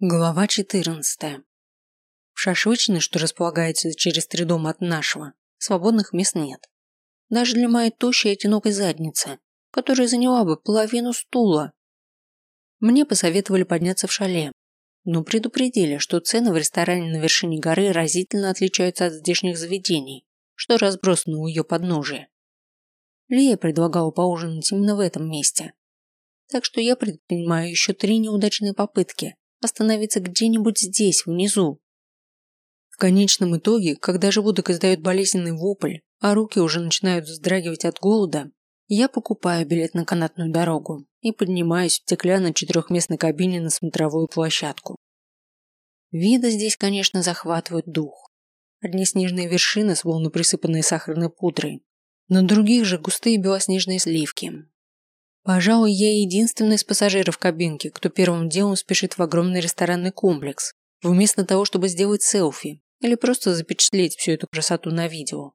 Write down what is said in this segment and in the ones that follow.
Глава 14. В шашлычной, что располагается через три дома от нашего, свободных мест нет. Даже для моей тощей одинокой задницы, которая заняла бы половину стула. Мне посоветовали подняться в шале, но предупредили, что цены в ресторане на вершине горы разительно отличаются от здешних заведений, что разбросаны у ее подножия. Лия предлагала поужинать именно в этом месте. Так что я предпринимаю еще три неудачные попытки остановиться где-нибудь здесь, внизу. В конечном итоге, когда желудок издает болезненный вопль, а руки уже начинают вздрагивать от голода, я покупаю билет на канатную дорогу и поднимаюсь в стеклянной четырехместной кабине на смотровую площадку. Виды здесь, конечно, захватывают дух. Одни снежные вершины, словно присыпанные сахарной пудрой, на других же густые белоснежные сливки, Пожалуй, я единственный из пассажиров кабинки, кто первым делом спешит в огромный ресторанный комплекс, вместо того, чтобы сделать селфи или просто запечатлеть всю эту красоту на видео.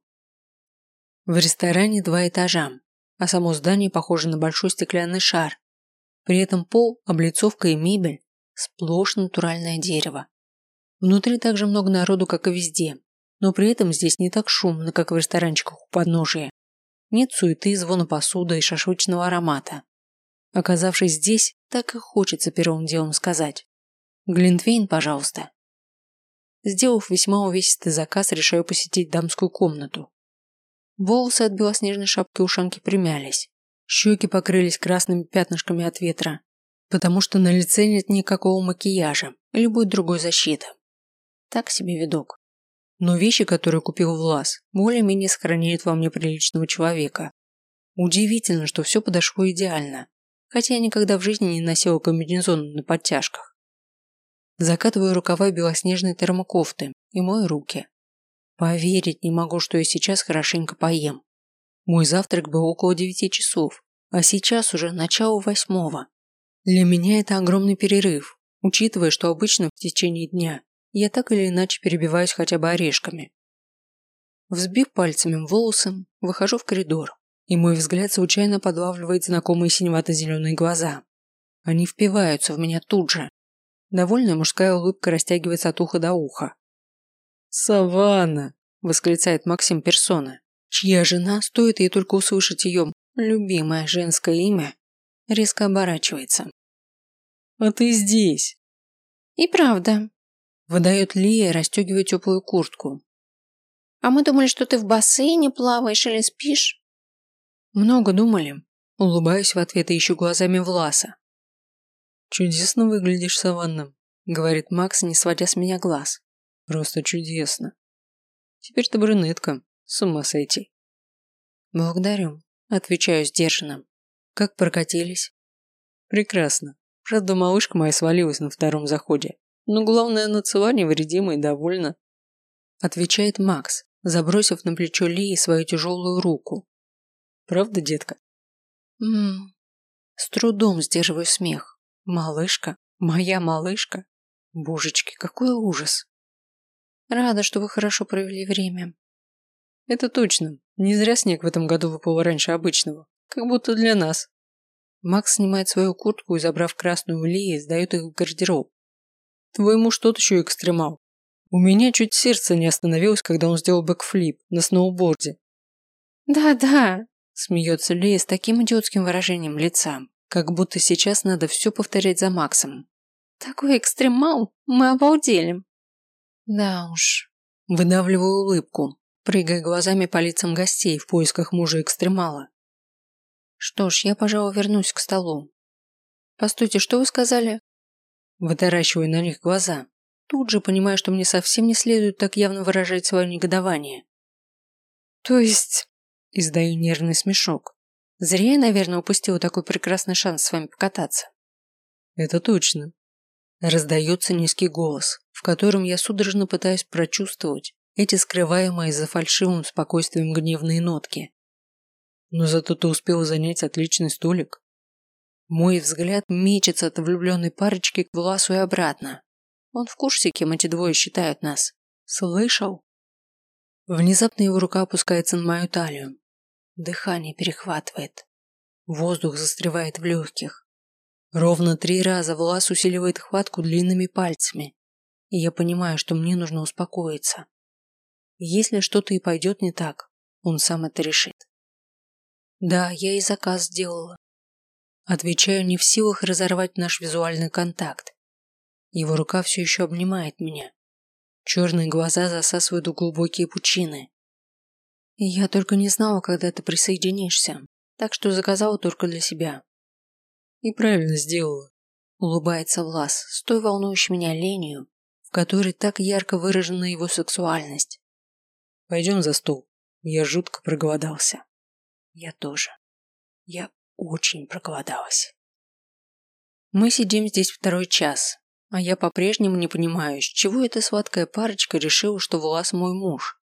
В ресторане два этажа, а само здание похоже на большой стеклянный шар. При этом пол, облицовка и мебель – сплошь натуральное дерево. Внутри так же много народу, как и везде, но при этом здесь не так шумно, как в ресторанчиках у подножия. Нет суеты, звона посуды и шашлычного аромата. Оказавшись здесь, так и хочется первым делом сказать. Глинтвейн, пожалуйста. Сделав весьма увесистый заказ, решаю посетить дамскую комнату. Волосы от белоснежной шапки ушанки примялись. Щеки покрылись красными пятнышками от ветра, потому что на лице нет никакого макияжа или любой другой защиты. Так себе видок. Но вещи, которые купил Влас, более-менее сохраняют во мне приличного человека. Удивительно, что все подошло идеально, хотя я никогда в жизни не носила комбинезон на подтяжках. Закатываю рукава белоснежной термокофты и мою руки. Поверить не могу, что я сейчас хорошенько поем. Мой завтрак был около девяти часов, а сейчас уже начало восьмого. Для меня это огромный перерыв, учитывая, что обычно в течение дня я так или иначе перебиваюсь хотя бы орешками. Взбив пальцами волосы, выхожу в коридор, и мой взгляд случайно подлавливает знакомые синевато-зеленые глаза. Они впиваются в меня тут же. Довольная мужская улыбка растягивается от уха до уха. «Саванна!» – восклицает Максим Персона, чья жена, стоит ей только услышать ее любимое женское имя, резко оборачивается. «А ты здесь?» «И правда», Выдает Лия, расстегивая теплую куртку. А мы думали, что ты в бассейне плаваешь или спишь. Много думали. Улыбаюсь в ответ и ищу глазами Власа. Чудесно выглядишь, Саванна, говорит Макс, не сводя с меня глаз. Просто чудесно. Теперь ты брюнетка. С ума сойти. Благодарю. Отвечаю сдержанно. Как прокатились? Прекрасно. Правда, малышка моя свалилась на втором заходе. Но главное, на цела невредима и довольна. Отвечает Макс, забросив на плечо Лии свою тяжелую руку. Правда, детка? Ммм. С трудом сдерживаю смех. Малышка? Моя малышка? Божечки, какой ужас. Рада, что вы хорошо провели время. Это точно. Не зря снег в этом году выпал раньше обычного. Как будто для нас. Макс снимает свою куртку и, забрав красную Лии, сдает их в гардероб. Твой муж тот еще экстремал. У меня чуть сердце не остановилось, когда он сделал бэкфлип на сноуборде. Да-да, смеется Лея с таким идиотским выражением лица, как будто сейчас надо все повторять за Максом. Такой экстремал, мы обалдели. Да уж. Выдавливаю улыбку, прыгая глазами по лицам гостей в поисках мужа-экстремала. Что ж, я, пожалуй, вернусь к столу. Постойте, что вы сказали? Вытаращиваю на них глаза. Тут же понимаю, что мне совсем не следует так явно выражать свое негодование. То есть... Издаю нервный смешок. Зря я, наверное, упустила такой прекрасный шанс с вами покататься. Это точно. Раздается низкий голос, в котором я судорожно пытаюсь прочувствовать эти скрываемые за фальшивым спокойствием гневные нотки. Но зато ты успел занять отличный столик. Мой взгляд мечется от влюбленной парочки к Власу и обратно. Он в курсе, кем эти двое считают нас. Слышал? Внезапно его рука опускается на мою талию. Дыхание перехватывает. Воздух застревает в легких. Ровно три раза Влас усиливает хватку длинными пальцами, и я понимаю, что мне нужно успокоиться. Если что-то и пойдет не так, он сам это решит. Да, я и заказ сделала. Отвечаю, не в силах разорвать наш визуальный контакт. Его рука все еще обнимает меня. Черные глаза засасывают в глубокие пучины. Я только не знала, когда ты присоединишься, так что заказала только для себя. И правильно сделала. Улыбается Влас, с той волнующей меня ленью, в которой так ярко выражена его сексуальность. Пойдем за стол. Я жутко проголодался. Я тоже. Я очень проголодалась. Мы сидим здесь второй час, а я по-прежнему не понимаю, с чего эта сладкая парочка решила, что Влас мой муж.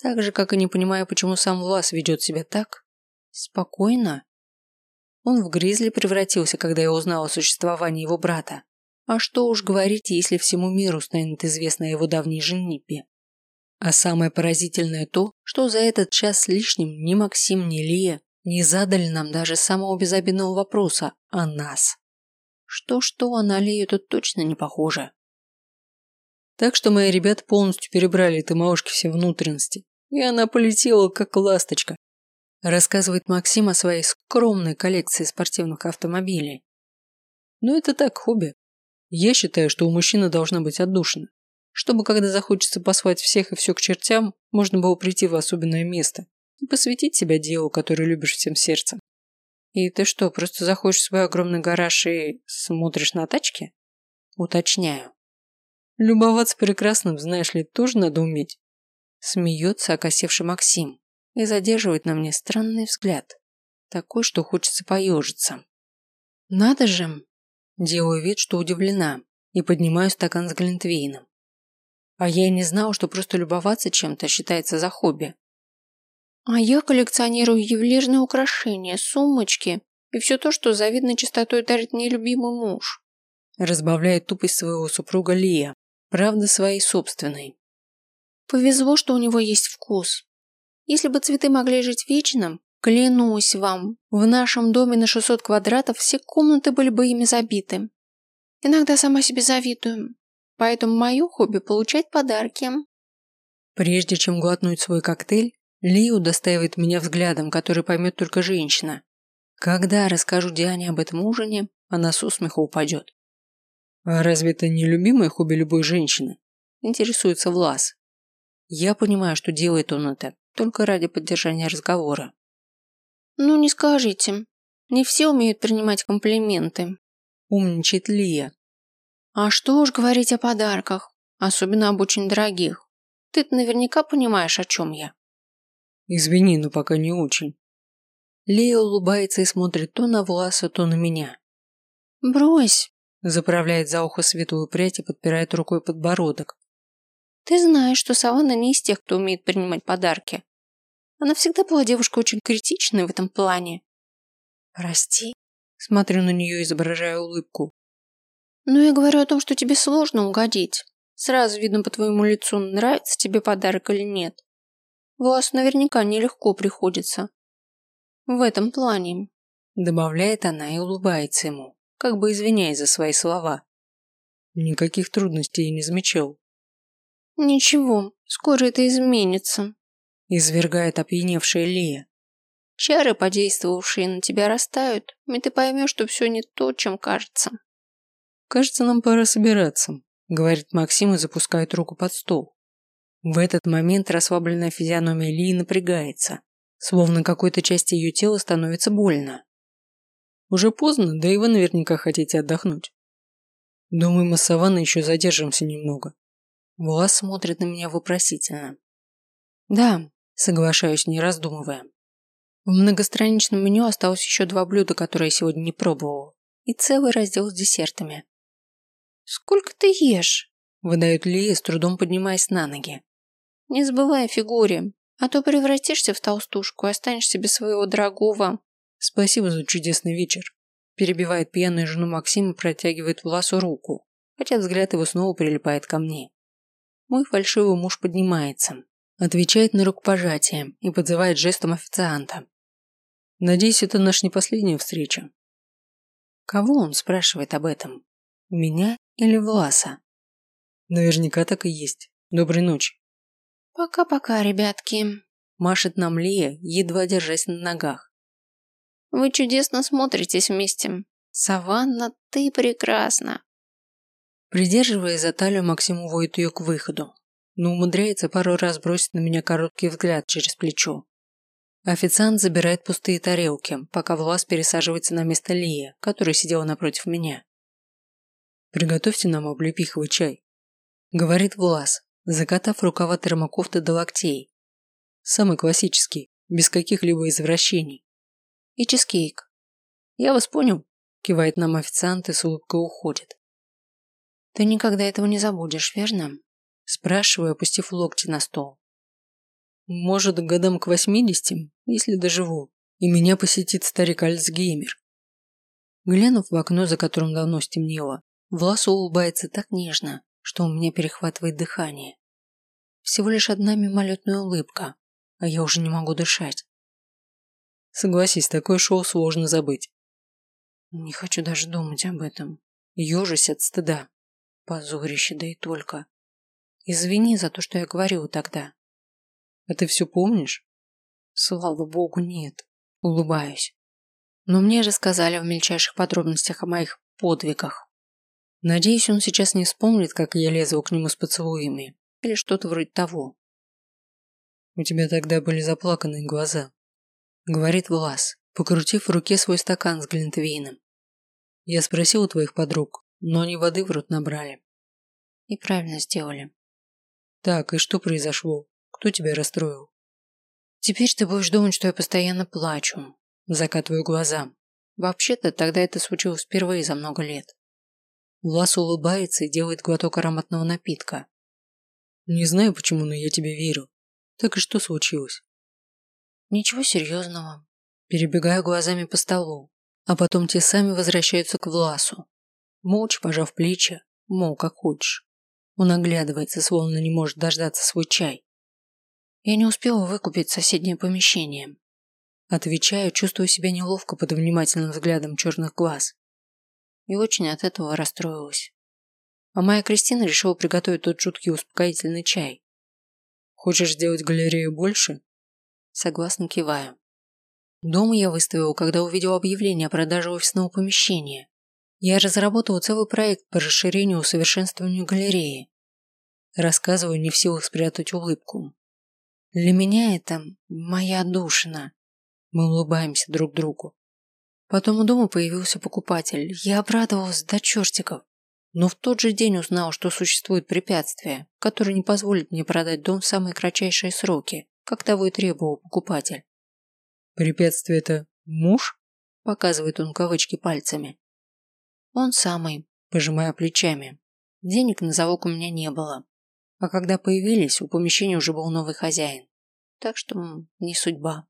Так же, как и не понимаю, почему сам Влас ведет себя так. Спокойно. Он в гризли превратился, когда я узнала о существовании его брата. А что уж говорить, если всему миру станет известно о его давней женитьбе. А самое поразительное то, что за этот час с лишним ни Максим, ни Лия не задали нам даже самого безобидного вопроса о нас. Что-что, а на Лию тут точно не похоже. Так что мои ребята полностью перебрали этой малышке все внутренности, и она полетела как ласточка. Рассказывает Максим о своей скромной коллекции спортивных автомобилей. Но это так, хобби. Я считаю, что у мужчины должна быть отдушина, чтобы когда захочется послать всех и все к чертям, можно было прийти в особенное место и посвятить себя делу, которое любишь всем сердцем. И ты что, просто заходишь в свой огромный гараж и смотришь на тачки? Уточняю. Любоваться прекрасным, знаешь ли, тоже надо уметь. Смеется окосевший Максим и задерживает на мне странный взгляд. Такой, что хочется поежиться. Надо же. Делаю вид, что удивлена, и поднимаю стакан с глинтвейном. А я и не знала, что просто любоваться чем-то считается за хобби. А я коллекционирую ювелирные украшения, сумочки и все то, что завидной чистотой дарит мне любимый муж. Разбавляет тупость своего супруга Лия, правда своей собственной. Повезло, что у него есть вкус. Если бы цветы могли жить вечно, клянусь вам, в нашем доме на 600 квадратов все комнаты были бы ими забиты. Иногда сама себе завидую, поэтому мое хобби получать подарки. Прежде чем глотнуть свой коктейль, ли удостаивает меня взглядом, который поймет только женщина. Когда расскажу Диане об этом ужине, она с усмеха упадет. «А разве это не любимое хобби любой женщины?» Интересуется Влас. Я понимаю, что делает он это только ради поддержания разговора. «Ну, не скажите. Не все умеют принимать комплименты», – умничает Лия. «А что уж говорить о подарках, особенно об очень дорогих. ты наверняка понимаешь, о чем я». Извини, но пока не очень. Лея улыбается и смотрит то на Власа, то на меня. Брось, заправляет за ухо светлую прядь и подпирает рукой подбородок. Ты знаешь, что Саванна не из тех, кто умеет принимать подарки. Она всегда была девушкой очень критичной в этом плане. Прости, смотрю на нее, изображая улыбку. Но я говорю о том, что тебе сложно угодить. Сразу видно по твоему лицу, нравится тебе подарок или нет. Вас наверняка нелегко приходится. В этом плане. Добавляет она и улыбается ему, как бы извиняясь за свои слова. Никаких трудностей я не замечал. Ничего, скоро это изменится. Извергает опьяневшая Лия. Чары, подействовавшие на тебя, растают, и ты поймешь, что все не то, чем кажется. Кажется, нам пора собираться, говорит Максим и запускает руку под стол. В этот момент расслабленная физиономия Лии напрягается, словно какой-то части ее тела становится больно. Уже поздно, да и вы наверняка хотите отдохнуть. Думаю, мы с Саванной еще задержимся немного. Влас смотрит на меня вопросительно. Да, соглашаюсь, не раздумывая. В многостраничном меню осталось еще два блюда, которые я сегодня не пробовал, и целый раздел с десертами. «Сколько ты ешь?» – выдает Лия, с трудом поднимаясь на ноги. Не забывай о фигуре, а то превратишься в толстушку и останешься без своего дорогого. Спасибо за чудесный вечер. Перебивает пьяную жену Максима и протягивает Власу руку, хотя взгляд его снова прилипает ко мне. Мой фальшивый муж поднимается, отвечает на рукопожатие и подзывает жестом официанта. Надеюсь, это наша не последняя встреча. Кого он спрашивает об этом? Меня или Власа? Наверняка так и есть. Доброй ночи. Пока-пока, ребятки. Машет нам Лия, едва держась на ногах. Вы чудесно смотритесь вместе. Саванна, ты прекрасна. Придерживая за талию, Максим уводит ее к выходу, но умудряется пару раз бросить на меня короткий взгляд через плечо. Официант забирает пустые тарелки, пока Влас пересаживается на место Лии, которая сидела напротив меня. «Приготовьте нам облепиховый чай», – говорит Влас, закатав рукава термокофты до локтей. Самый классический, без каких-либо извращений. И чизкейк. Я вас понял, кивает нам официант и с улыбкой уходит. Ты никогда этого не забудешь, верно? Спрашиваю, опустив локти на стол. Может, годам к восьмидесяти, если доживу, и меня посетит старик Альцгеймер. Глянув в окно, за которым давно стемнело, Влас улыбается так нежно, что у меня перехватывает дыхание. Всего лишь одна мимолетная улыбка, а я уже не могу дышать. Согласись, такое шоу сложно забыть. Не хочу даже думать об этом. Ежусь от стыда. Позорище, да и только. Извини за то, что я говорила тогда. А ты все помнишь? Слава богу, нет. Улыбаюсь. Но мне рассказали в мельчайших подробностях о моих подвигах. Надеюсь, он сейчас не вспомнит, как я лезла к нему с поцелуями. Или что-то вроде того. У тебя тогда были заплаканные глаза. Говорит Влас, покрутив в руке свой стакан с глинтвейном. Я спросил у твоих подруг, но они воды в рот набрали. И правильно сделали. Так, и что произошло? Кто тебя расстроил? Теперь ты будешь думать, что я постоянно плачу. Закатываю глаза. Вообще-то тогда это случилось впервые за много лет. Влас улыбается и делает глоток ароматного напитка. Не знаю почему, но я тебе верю. Так и что случилось? Ничего серьезного. Перебегаю глазами по столу, а потом те сами возвращаются к Власу. Молча пожав плечи, мол, как хочешь. Он оглядывается, словно не может дождаться свой чай. Я не успела выкупить соседнее помещение. Отвечаю, чувствую себя неловко под внимательным взглядом черных глаз. И очень от этого расстроилась. А моя Кристина решила приготовить тот жуткий успокоительный чай. Хочешь сделать галерею больше? Согласно киваю. Дома я выставила, когда увидела объявление о продаже офисного помещения. Я разработала целый проект по расширению и усовершенствованию галереи. Рассказываю, не в силах спрятать улыбку. Для меня это моя душина. Мы улыбаемся друг другу. Потом у дома появился покупатель. Я обрадовалась до чертиков. Но в тот же день узнал, что существует препятствие, которое не позволит мне продать дом в самые кратчайшие сроки, как того и требовал покупатель. «Препятствие это муж?» – показывает он кавычки пальцами. «Он самый», – пожимая плечами. Денег на залог у меня не было. А когда появились, у помещения уже был новый хозяин. Так что не судьба.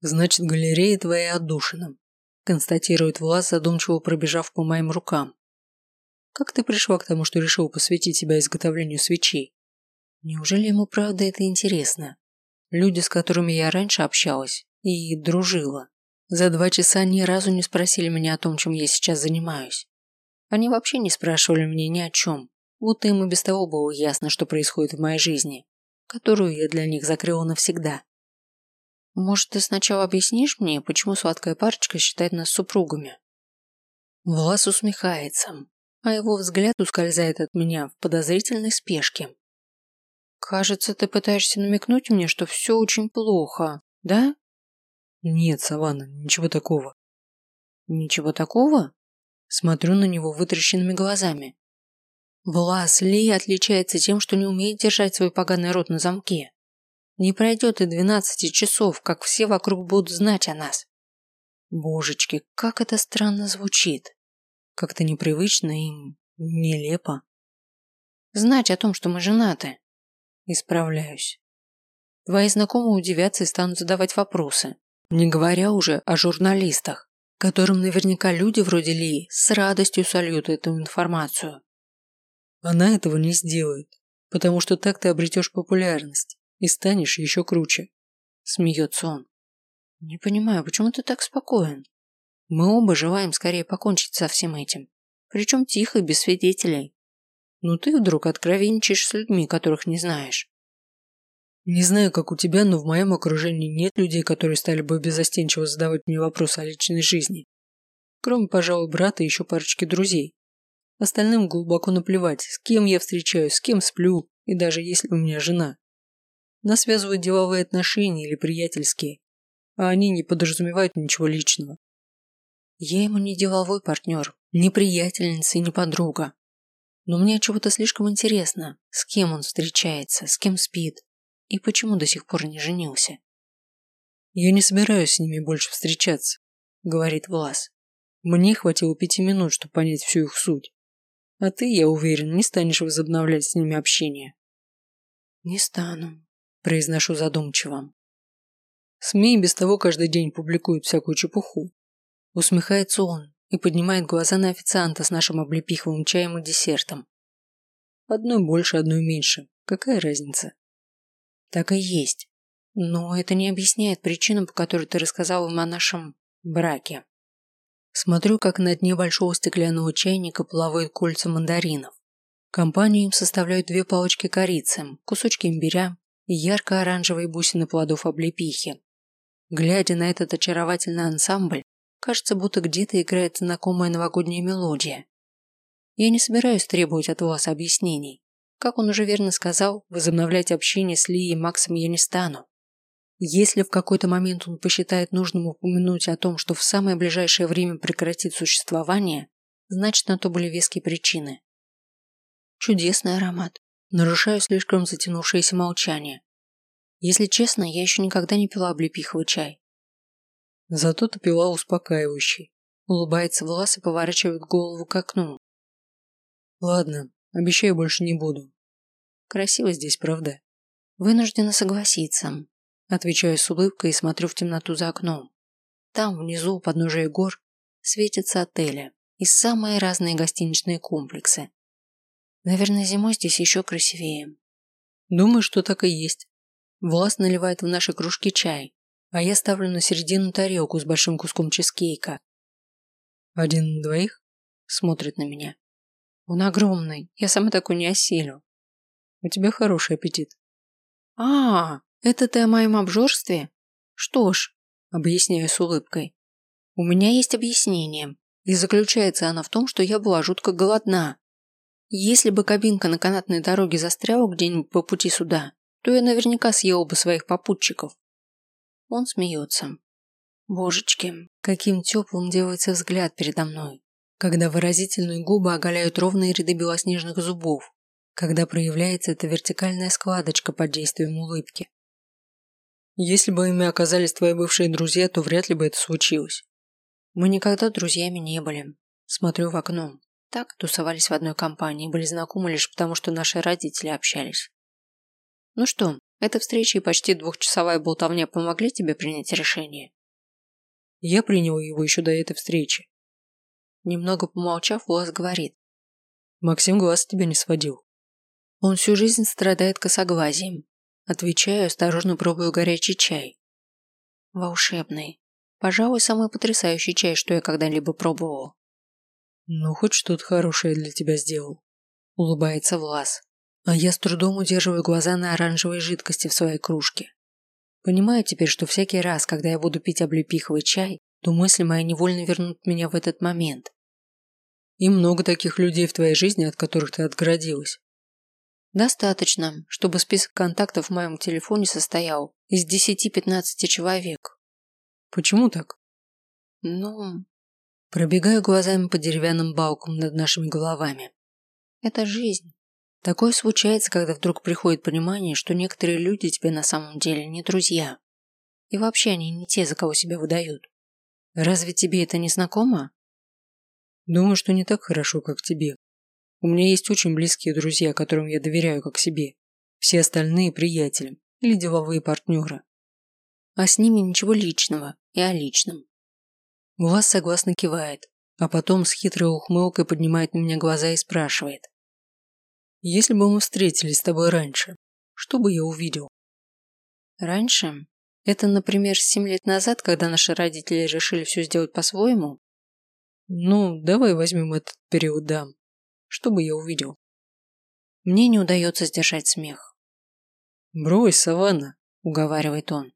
Значит, галерея твоя отдушина, констатирует Влас, задумчиво пробежав по моим рукам. Как ты пришла к тому, что решил посвятить себя изготовлению свечей? Неужели ему правда это интересно? Люди, с которыми я раньше общалась и дружила, за два часа ни разу не спросили меня о том, чем я сейчас занимаюсь. Они вообще не спрашивали меня ни о чем, будто им и без того было ясно, что происходит в моей жизни, которую я для них закрыла навсегда. Может, ты сначала объяснишь мне, почему сладкая парочка считает нас супругами? Влас усмехается, а его взгляд ускользает от меня в подозрительной спешке. Кажется, ты пытаешься намекнуть мне, что все очень плохо, да? Нет, Саванна, ничего такого. Ничего такого? Смотрю на него вытращенными глазами. Влас Ли отличается тем, что не умеет держать свой поганый рот на замке. Не пройдет и двенадцати часов, как все вокруг будут знать о нас. Божечки, как это странно звучит. Как-то непривычно и нелепо. Знать о том, что мы женаты. Исправляюсь. Твои знакомые удивятся и станут задавать вопросы. Не говоря уже о журналистах, которым наверняка люди вроде Ли с радостью сольют эту информацию. Она этого не сделает, потому что так ты обретешь популярность и станешь еще круче. Смеется он. Не понимаю, почему ты так спокоен? Мы оба желаем скорее покончить со всем этим. Причем тихо, без свидетелей. Но ты вдруг откровенничаешь с людьми, которых не знаешь. Не знаю, как у тебя, но в моем окружении нет людей, которые стали бы безостенчиво задавать мне вопросы о личной жизни. Кроме, пожалуй, брата и еще парочки друзей. Остальным глубоко наплевать, с кем я встречаюсь, с кем сплю, и даже если у меня жена. Нас связывают деловые отношения или приятельские, а они не подразумевают ничего личного. Я ему не деловой партнер, не приятельница и не подруга. Но мне чего-то слишком интересно, с кем он встречается, с кем спит и почему до сих пор не женился. «Я не собираюсь с ними больше встречаться», — говорит Влас. «Мне хватило пяти минут, чтобы понять всю их суть. А ты, я уверен, не станешь возобновлять с ними общение». «Не стану», – произношу задумчиво. СМИ без того каждый день публикуют всякую чепуху. Усмехается он и поднимает глаза на официанта с нашим облепиховым чаем и десертом. Одной больше, одной меньше. Какая разница? Так и есть. Но это не объясняет причину, по которой ты рассказал им о нашем браке. Смотрю, как на дне большого стеклянного чайника плавают кольца мандаринов. Компанию им составляют две палочки корицы, кусочки имбиря ярко-оранжевые бусины плодов облепихи. Глядя на этот очаровательный ансамбль, Кажется, будто где-то играет знакомая новогодняя мелодия. Я не собираюсь требовать от вас объяснений. Как он уже верно сказал, возобновлять общение с Ли и Максом я не стану. Если в какой-то момент он посчитает нужным упомянуть о том, что в самое ближайшее время прекратит существование, значит на то были веские причины. Чудесный аромат. Нарушаю слишком затянувшееся молчание. Если честно, я еще никогда не пила облепиховый чай. Зато ты пила успокаивающий. Улыбается Влас и поворачивает голову к окну. Ладно, обещаю, больше не буду. Красиво здесь, правда? Вынуждена согласиться. Отвечаю с улыбкой и смотрю в темноту за окном. Там, внизу, у подножия гор, светятся отели и самые разные гостиничные комплексы. Наверное, зимой здесь еще красивее. Думаю, что так и есть. Влас наливает в наши кружки чай, а я ставлю на середину тарелку с большим куском чизкейка. «Один на двоих?» – смотрит на меня. «Он огромный, я сама такой не осилю». «У тебя хороший аппетит». «А, это ты о моем обжорстве? Что ж», – объясняю с улыбкой. «У меня есть объяснение, и заключается оно в том, что я была жутко голодна. Если бы кабинка на канатной дороге застряла где-нибудь по пути сюда, то я наверняка съела бы своих попутчиков. Он смеется. Божечки, каким теплым делается взгляд передо мной, когда выразительные губы оголяют ровные ряды белоснежных зубов, когда проявляется эта вертикальная складочка под действием улыбки. Если бы ими оказались твои бывшие друзья, то вряд ли бы это случилось. Мы никогда друзьями не были. Смотрю в окно. Так тусовались в одной компании, были знакомы лишь потому, что наши родители общались. Ну что, эта встреча и почти двухчасовая болтовня помогли тебе принять решение? Я принял его еще до этой встречи. Немного помолчав, Влас говорит. Максим глаз тебя не сводил. Он всю жизнь страдает косоглазием. Отвечаю, осторожно пробую горячий чай. Волшебный. Пожалуй, самый потрясающий чай, что я когда-либо пробовал. Ну, хоть что-то хорошее для тебя сделал. Улыбается Влас а я с трудом удерживаю глаза на оранжевой жидкости в своей кружке. Понимаю теперь, что всякий раз, когда я буду пить облепиховый чай, то мысли мои невольно вернут меня в этот момент. И много таких людей в твоей жизни, от которых ты отгородилась. Достаточно, чтобы список контактов в моем телефоне состоял из 10-15 человек. Почему так? Ну, пробегаю глазами по деревянным балкам над нашими головами. Это жизнь. Такое случается, когда вдруг приходит понимание, что некоторые люди тебе на самом деле не друзья. И вообще они не те, за кого себя выдают. Разве тебе это не знакомо? Думаю, что не так хорошо, как тебе. У меня есть очень близкие друзья, которым я доверяю как себе. Все остальные приятели или деловые партнеры. А с ними ничего личного и о личном. Влас согласно кивает, а потом с хитрой ухмылкой поднимает на меня глаза и спрашивает. Если бы мы встретились с тобой раньше, что бы я увидел? Раньше? Это, например, семь лет назад, когда наши родители решили все сделать по-своему? Ну, давай возьмем этот период, да. Чтобы я увидел. Мне не удается сдержать смех. «Брось, Саванна», – уговаривает он.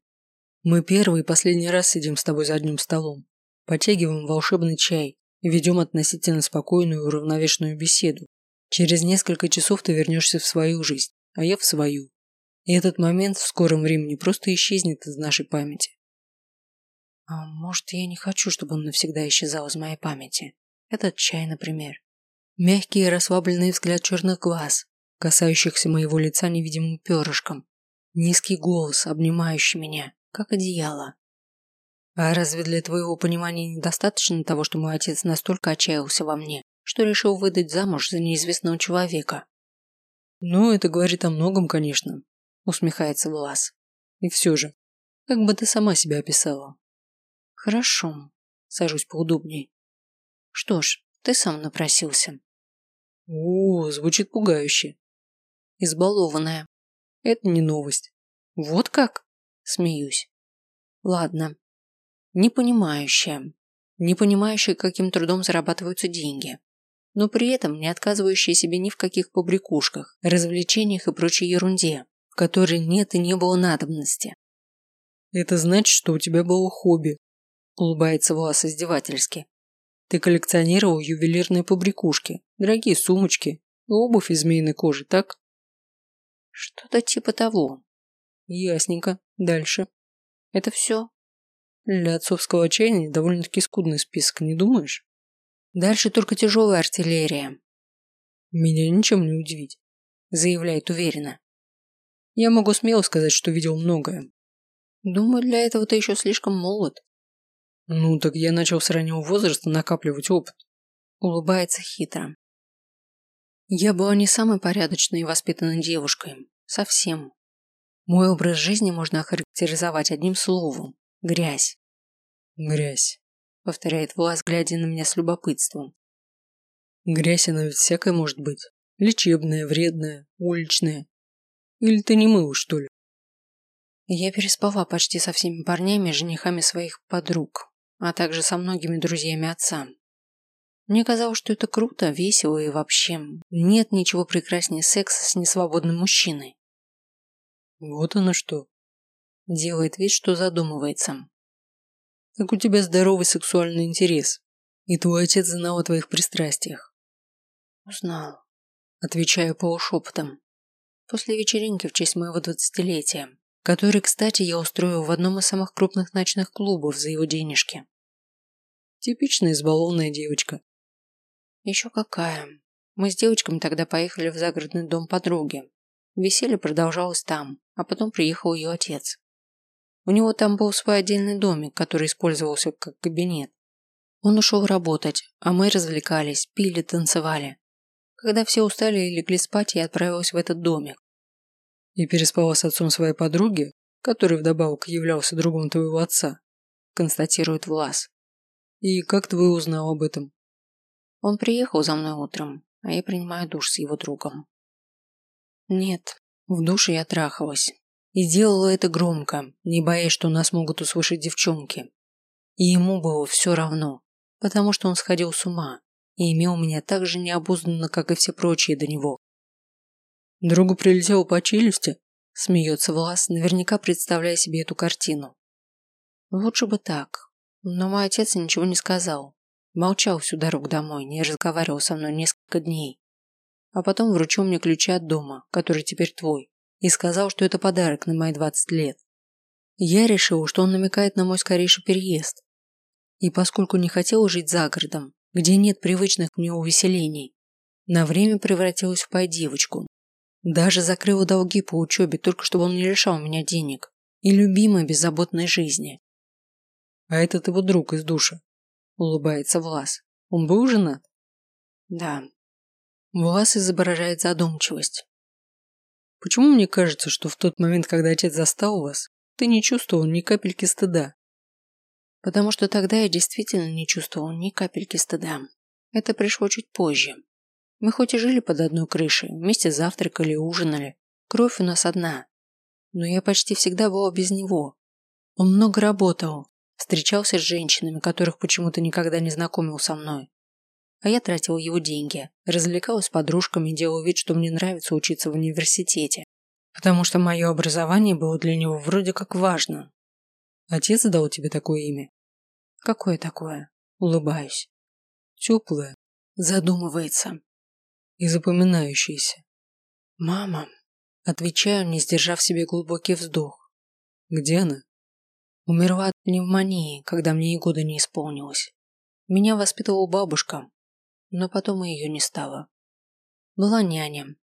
«Мы первый и последний раз сидим с тобой за одним столом, потягиваем волшебный чай и ведем относительно спокойную и уравновешенную беседу. Через несколько часов ты вернешься в свою жизнь, а я в свою. И этот момент в скором времени просто исчезнет из нашей памяти. А может, я не хочу, чтобы он навсегда исчезал из моей памяти. Этот чай, например. Мягкий и расслабленный взгляд черных глаз, касающихся моего лица невидимым перышком. Низкий голос, обнимающий меня, как одеяло. А разве для твоего понимания недостаточно того, что мой отец настолько отчаялся во мне, что решил выдать замуж за неизвестного человека? Ну, это говорит о многом, конечно, усмехается Влас. И все же, как бы ты сама себя описала? Хорошо, сажусь поудобней. Что ж, ты сам напросился. О, звучит пугающе. Избалованная. Это не новость. Вот как? Смеюсь. Ладно. Непонимающая. Непонимающая, каким трудом зарабатываются деньги. Но при этом не отказывающая себе ни в каких побрякушках, развлечениях и прочей ерунде, в которой нет и не было надобности. Это значит, что у тебя было хобби. Улыбается Влас издевательски. Ты коллекционировал ювелирные побрякушки, дорогие сумочки и обувь из змеиной кожи, так? Что-то типа того. Ясненько. Дальше. Это все? Для отцовского отчаяния довольно-таки скудный список, не думаешь? Дальше только тяжелая артиллерия. Меня ничем не удивить, заявляет уверенно. Я могу смело сказать, что видел многое. Думаю, для этого ты еще слишком молод. Ну, так я начал с раннего возраста накапливать опыт. Улыбается хитро. Я была не самой порядочной и воспитанной девушкой. Совсем. Мой образ жизни можно охарактеризовать одним словом – грязь. Грязь, повторяет Влас, глядя на меня с любопытством. Грязь она ведь всякая может быть. Лечебная, вредная, уличная. Или ты не мыл, что ли? Я переспала почти со всеми парнями, женихами своих подруг а также со многими друзьями отца. Мне казалось, что это круто, весело и вообще нет ничего прекраснее секса с несвободным мужчиной. Вот оно что. Делает вид, что задумывается. Так у тебя здоровый сексуальный интерес. И твой отец знал о твоих пристрастиях. Узнал. Отвечаю полушепотом. После вечеринки в честь моего двадцатилетия который, кстати, я устроил в одном из самых крупных ночных клубов за его денежки. Типичная избалованная девочка. Еще какая. Мы с девочками тогда поехали в загородный дом подруги. Веселье продолжалось там, а потом приехал ее отец. У него там был свой отдельный домик, который использовался как кабинет. Он ушел работать, а мы развлекались, пили, танцевали. Когда все устали и легли спать, я отправилась в этот домик и переспала с отцом своей подруги, который вдобавок являлся другом твоего отца, констатирует Влас. И как твой узнал об этом? Он приехал за мной утром, а я принимаю душ с его другом. Нет, в душе я трахалась. И делала это громко, не боясь, что нас могут услышать девчонки. И ему было все равно, потому что он сходил с ума и имел меня так же необузданно, как и все прочие до него. Другу прилетел по челюсти, смеется Влас, наверняка представляя себе эту картину. Лучше бы так. Но мой отец ничего не сказал. Молчал всю дорогу домой, не разговаривал со мной несколько дней. А потом вручил мне ключи от дома, который теперь твой, и сказал, что это подарок на мои 20 лет. Я решил, что он намекает на мой скорейший переезд. И поскольку не хотел жить за городом, где нет привычных мне увеселений, на время превратилась в пай-девочку, даже закрыла долги по учебе, только чтобы он не лишал меня денег и любимой беззаботной жизни. А этот его друг из душа. Улыбается Влас. Он был женат? Да. Влас изображает задумчивость. Почему мне кажется, что в тот момент, когда отец застал вас, ты не чувствовал ни капельки стыда? Потому что тогда я действительно не чувствовал ни капельки стыда. Это пришло чуть позже, мы хоть и жили под одной крышей, вместе завтракали ужинали. Кровь у нас одна. Но я почти всегда была без него. Он много работал, встречался с женщинами, которых почему-то никогда не знакомил со мной. А я тратил его деньги, развлекалась с подружками и делал вид, что мне нравится учиться в университете, потому что мое образование было для него вроде как важно. Отец дал тебе такое имя? Какое такое? Улыбаюсь. Теплое. Задумывается. И запоминающееся. Мама. Отвечаю, не сдержав себе глубокий вздох. Где она? Умерла от пневмонии, когда мне и года не исполнилось. Меня воспитывала бабушка, но потом и ее не стало. Была няня.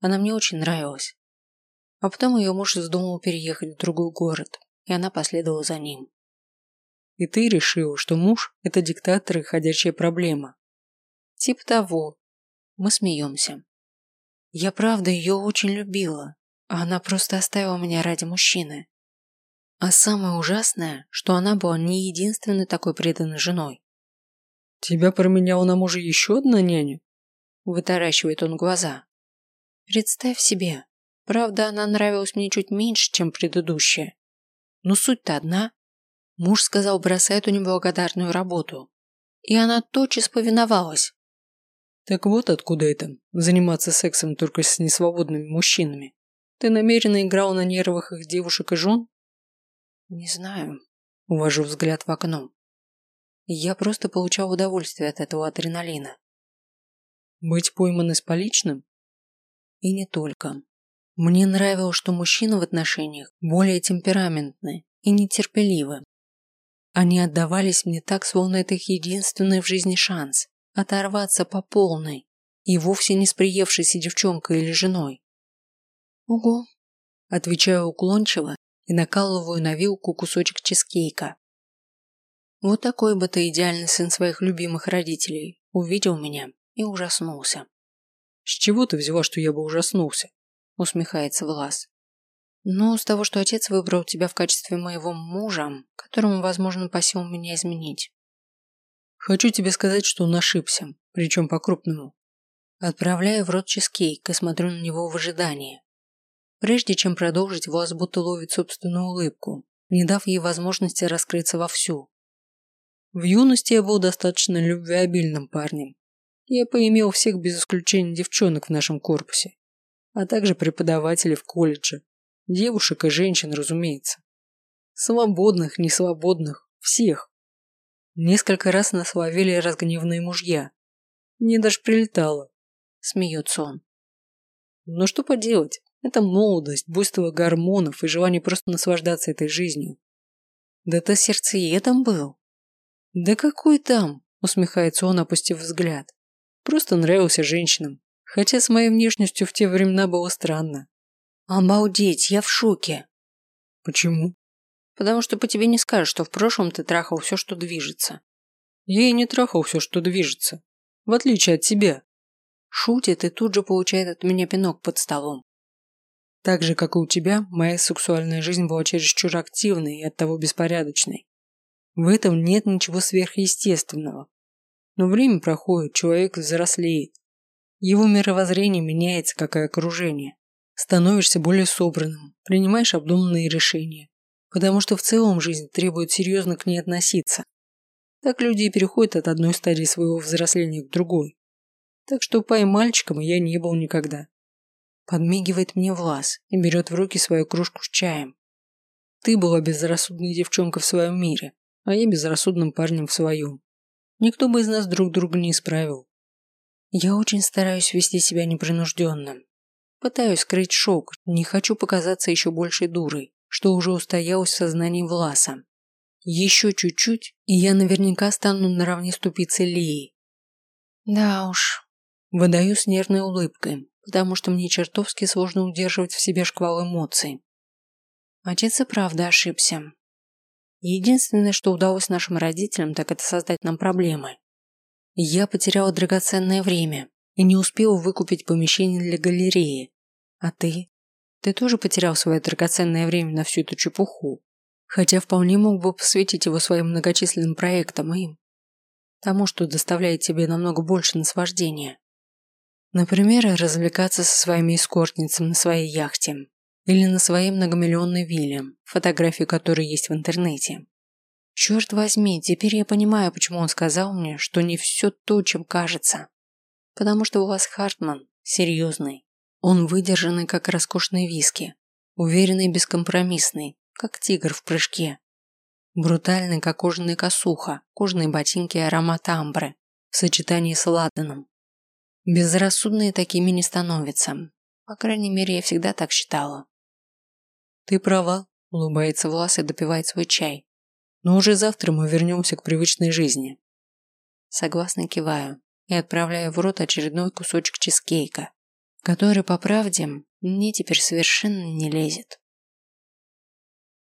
Она мне очень нравилась. А потом ее муж вздумал переехать в другой город, и она последовала за ним. И ты решил, что муж – это диктатор и ходячая проблема. Тип того. Мы смеемся. Я правда ее очень любила, а она просто оставила меня ради мужчины. А самое ужасное, что она была не единственной такой преданной женой. «Тебя променяла на мужа еще одна няня?» Вытаращивает он глаза. «Представь себе. Правда, она нравилась мне чуть меньше, чем предыдущая. Но суть-то одна. Муж сказал, бросает у него благодарную работу. И она тотчас повиновалась. Так вот откуда это, заниматься сексом только с несвободными мужчинами. Ты намеренно играл на нервах их девушек и жен? Не знаю. Увожу взгляд в окно. Я просто получал удовольствие от этого адреналина. Быть пойманной с поличным? И не только. Мне нравилось, что мужчины в отношениях более темпераментны и нетерпеливы. Они отдавались мне так, словно это их единственный в жизни шанс оторваться по полной и вовсе не с приевшейся девчонкой или женой. «Ого!» – отвечаю уклончиво и накалываю на вилку кусочек чизкейка. Вот такой бы ты идеальный сын своих любимых родителей увидел меня и ужаснулся. «С чего ты взяла, что я бы ужаснулся?» – усмехается Влас. «Ну, с того, что отец выбрал тебя в качестве моего мужа, которому, возможно, по силам меня изменить. Хочу тебе сказать, что он ошибся, причем по-крупному. Отправляю в рот чизкейк и смотрю на него в ожидании. Прежде чем продолжить, Влас будто ловит собственную улыбку, не дав ей возможности раскрыться вовсю. В юности я был достаточно любвеобильным парнем. Я поимел всех без исключения девчонок в нашем корпусе, а также преподавателей в колледже, девушек и женщин, разумеется. Свободных, несвободных, всех. Несколько раз нас ловили разгневанные мужья. Мне даже прилетало. Смеется он. Но что поделать? Это молодость, буйство гормонов и желание просто наслаждаться этой жизнью. Да ты сердцеедом был. Да какой там? Усмехается он, опустив взгляд. Просто нравился женщинам. Хотя с моей внешностью в те времена было странно. Обалдеть, я в шоке. Почему? Потому что по тебе не скажешь, что в прошлом ты трахал все, что движется. Я и не трахал все, что движется. В отличие от тебя. Шутит и тут же получает от меня пинок под столом. Так же, как и у тебя, моя сексуальная жизнь была чересчур активной и оттого беспорядочной. В этом нет ничего сверхъестественного. Но время проходит, человек взрослеет. Его мировоззрение меняется, как и окружение. Становишься более собранным, принимаешь обдуманные решения, потому что в целом жизнь требует серьезно к ней относиться. Так люди и переходят от одной стадии своего взросления к другой. Так что пай мальчиком я не был никогда. Подмигивает мне Влас и берет в руки свою кружку с чаем. Ты была безрассудной девчонкой в своем мире, а я безрассудным парнем в своем. Никто бы из нас друг друга не исправил. Я очень стараюсь вести себя непринужденно. Пытаюсь скрыть шок, не хочу показаться еще большей дурой что уже устоялось в сознании Власа. Еще чуть-чуть, и я наверняка стану наравне ступицы Лии. Да уж. Выдаю с нервной улыбкой, потому что мне чертовски сложно удерживать в себе шквал эмоций. Отец и правда ошибся. Единственное, что удалось нашим родителям, так это создать нам проблемы. Я потеряла драгоценное время и не успела выкупить помещение для галереи. А ты? Ты тоже потерял свое драгоценное время на всю эту чепуху, хотя вполне мог бы посвятить его своим многочисленным проектам и тому, что доставляет тебе намного больше наслаждения. Например, развлекаться со своими эскортницами на своей яхте Или на своей многомиллионной вилле, фотографии которой есть в интернете. Черт возьми, теперь я понимаю, почему он сказал мне, что не все то, чем кажется. Потому что у вас Хартман серьезный. Он выдержанный, как роскошные виски. Уверенный и бескомпромиссный, как тигр в прыжке. Брутальный, как кожаная косуха, кожаные ботинки и аромат амбры в сочетании с ладаном. Безрассудные такими не становятся. По крайней мере, я всегда так считала. Ты права, улыбается Влас и допивает свой чай. Но уже завтра мы вернемся к привычной жизни. Согласно киваю и отправляю в рот очередной кусочек чизкейка, который, по правде, мне теперь совершенно не лезет.